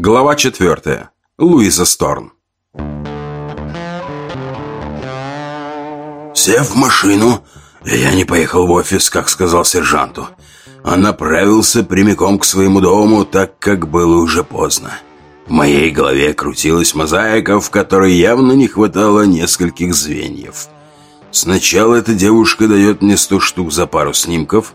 Глава четвертая. Луиза Сторн. Сев в машину, я не поехал в офис, как сказал сержанту, а направился прямиком к своему дому, так как было уже поздно. В моей голове крутилась мозаика, в которой явно не хватало нескольких звеньев. Сначала эта девушка дает мне сто штук за пару снимков,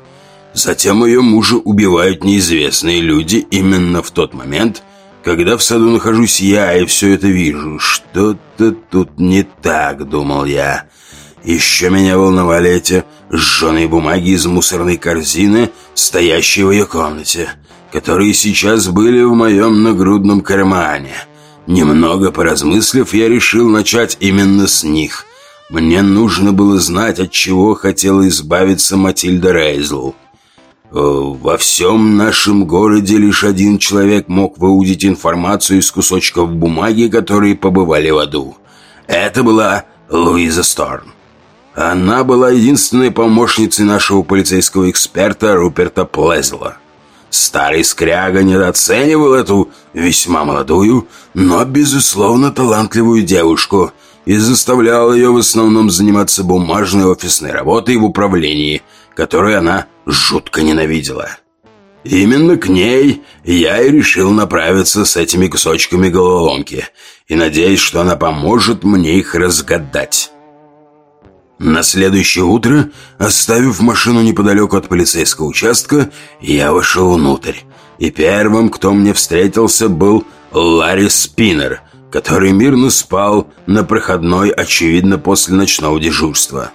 затем ее мужа убивают неизвестные люди именно в тот момент, когда в саду нахожусь я и все это вижу. Что-то тут не так, думал я. Еще меня волновали эти сжженные бумаги из мусорной корзины, стоящей в ее комнате, которые сейчас были в моем нагрудном кармане. Немного поразмыслив, я решил начать именно с них. Мне нужно было знать, от чего хотела избавиться Матильда Рейзл. Э, во всем нашем городе лишь один человек мог выудить информацию из кусочков бумаги, которые побывали в аду. Это была Луиза Сторн. Она была единственной помощницей нашего полицейского эксперта Руперта Плезела. Старый скряга недооценивал эту весьма молодую, но, безусловно, талантливую девушку и заставлял ее в основном заниматься бумажной офисной работой в управлении, которую она жутко ненавидела. Именно к ней я и решил направиться с этими кусочками головоломки и надеюсь, что она поможет мне их разгадать. На следующее утро, оставив машину неподалеку от полицейского участка, я вошел внутрь. И первым, кто мне встретился, был Ларри Спиннер, который мирно спал на проходной, очевидно, после ночного дежурства.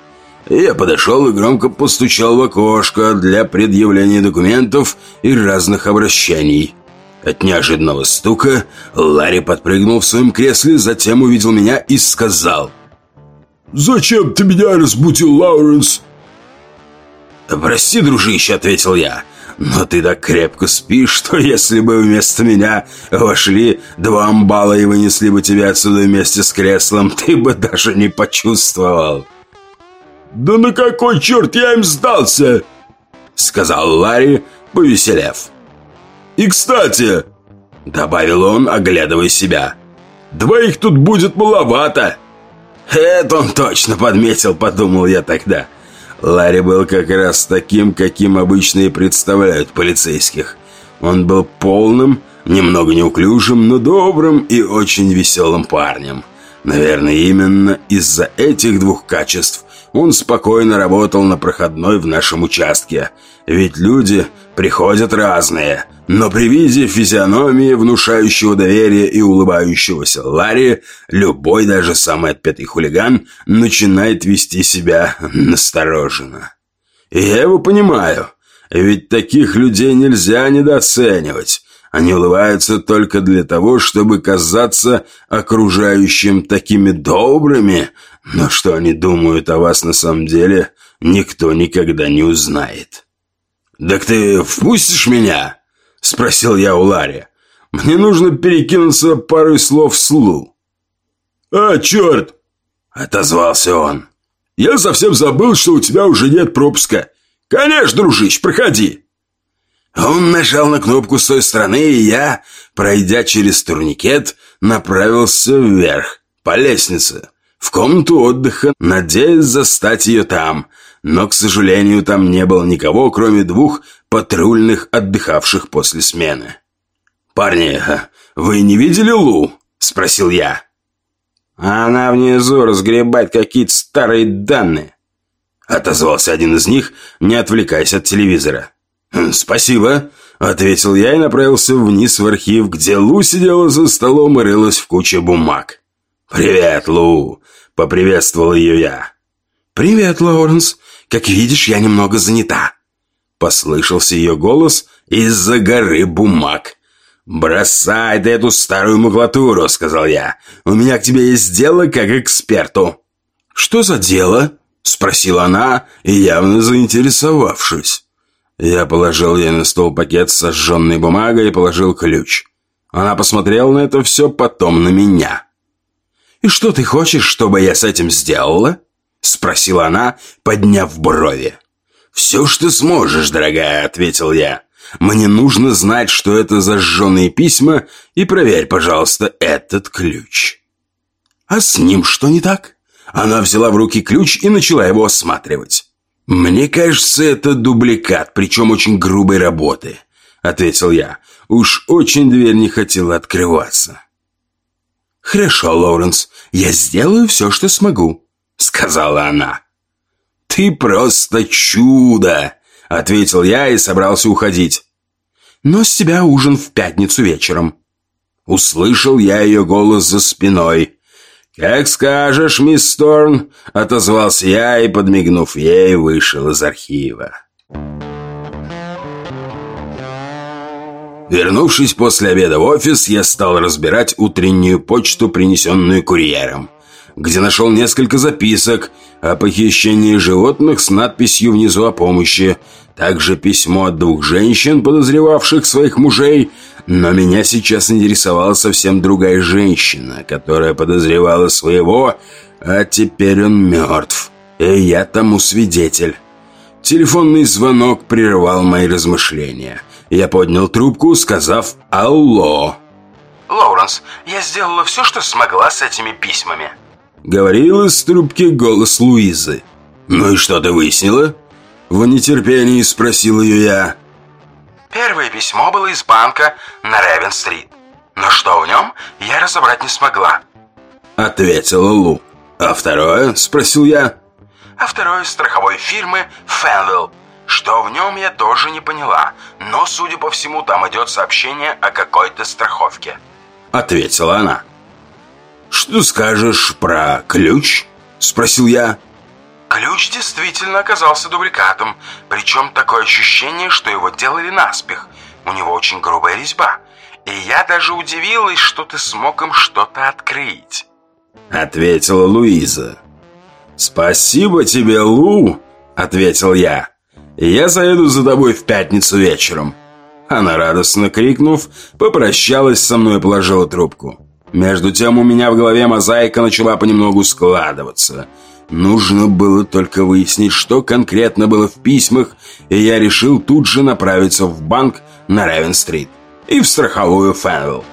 Я подошел и громко постучал в окошко для предъявления документов и разных обращений. От неожиданного стука Ларри подпрыгнул в своем кресле, затем увидел меня и сказал «Зачем ты меня разбудил, Лауренс?» «Прости, дружище», — ответил я, «но ты так крепко спишь, что если бы вместо меня вошли два амбала и вынесли бы тебя отсюда вместе с креслом, ты бы даже не почувствовал». «Да на какой черт я им сдался?» — сказал Ларри, повеселев. «И кстати...» — добавил он, оглядывая себя. «Двоих тут будет маловато!» «Это он точно подметил», — подумал я тогда. Ларри был как раз таким, каким обычно и представляют полицейских. Он был полным, немного неуклюжим, но добрым и очень веселым парнем. Наверное, именно из-за этих двух качеств он спокойно работал на проходной в нашем участке. Ведь люди приходят разные — но при виде физиономии, внушающего доверие и улыбающегося Ларри, любой, даже самый отпетый хулиган, начинает вести себя настороженно. И я его понимаю, ведь таких людей нельзя недооценивать. Они улыбаются только для того, чтобы казаться окружающим такими добрыми, но что они думают о вас на самом деле, никто никогда не узнает. «Так ты впустишь меня?» – спросил я у Ларри. «Мне нужно перекинуться парой слов с Лу». «А, черт!» – отозвался он. «Я совсем забыл, что у тебя уже нет пропуска. Конечно, дружище, проходи!» Он нажал на кнопку с той стороны, и я, пройдя через турникет, направился вверх, по лестнице, в комнату отдыха, надеясь застать ее там. Но, к сожалению, там не было никого, кроме двух патрульных, отдыхавших после смены. «Парни, вы не видели Лу?» – спросил я. «Она внизу разгребает какие-то старые данные», – отозвался один из них, не отвлекаясь от телевизора. «Хм, «Спасибо», – ответил я и направился вниз в архив, где Лу сидела за столом и рылась в куче бумаг. «Привет, Лу!» – поприветствовал ее я. «Привет, Лоуренс. Как видишь, я немного занята». Послышался ее голос из-за горы бумаг. «Бросай ты эту старую макулатуру», — сказал я. «У меня к тебе есть дело как эксперту». «Что за дело?» — спросила она, явно заинтересовавшись. Я положил ей на стол пакет с сожженной бумагой и положил ключ. Она посмотрела на это все, потом на меня. «И что ты хочешь, чтобы я с этим сделала?» — спросила она, подняв брови. «Все, что сможешь, дорогая», — ответил я. Мне нужно знать, что это зажженные письма, и проверь, пожалуйста, этот ключ». «А с ним что не так?» Она взяла в руки ключ и начала его осматривать. «Мне кажется, это дубликат, причем очень грубой работы», — ответил я. «Уж очень дверь не хотела открываться». «Хорошо, Лоуренс, я сделаю все, что смогу», — сказала она. «Ты просто чудо!» — ответил я и собрался уходить. «Но с тебя ужин в пятницу вечером». Услышал я ее голос за спиной. «Как скажешь, мисс Торн», — отозвался я и, подмигнув ей, вышел из архива. Вернувшись после обеда в офис, я стал разбирать утреннюю почту, принесенную курьером где нашел несколько записок о похищении животных с надписью внизу о помощи. Также письмо от двух женщин, подозревавших своих мужей. Но меня сейчас интересовала совсем другая женщина, которая подозревала своего, а теперь он мертв. И я тому свидетель. Телефонный звонок прервал мои размышления. Я поднял трубку, сказав «Алло». «Лоуренс, я сделала все, что смогла с этими письмами», Говорил из трубки голос Луизы. «Ну и что ты выяснила?» В нетерпении спросил ее я. Первое письмо было из банка на Ревен-стрит. Но что в нем, я разобрать не смогла. Ответила Лу. «А второе?» – спросил я. «А второе страховой фирмы Фенвилл. Что в нем, я тоже не поняла. Но, судя по всему, там идет сообщение о какой-то страховке». Ответила она. «Что скажешь про ключ?» – спросил я. Ключ действительно оказался дубликатом, причем такое ощущение, что его делали наспех. У него очень грубая резьба. И я даже удивилась, что ты смог им что-то открыть. Ответила Луиза. «Спасибо тебе, Лу!» – ответил я. «Я заеду за тобой в пятницу вечером». Она, радостно крикнув, попрощалась со мной и положила трубку. Между тем у меня в голове мозаика начала понемногу складываться. Нужно было только выяснить, что конкретно было в письмах, и я решил тут же направиться в банк на Ревен-стрит и в страховую Фенвилл.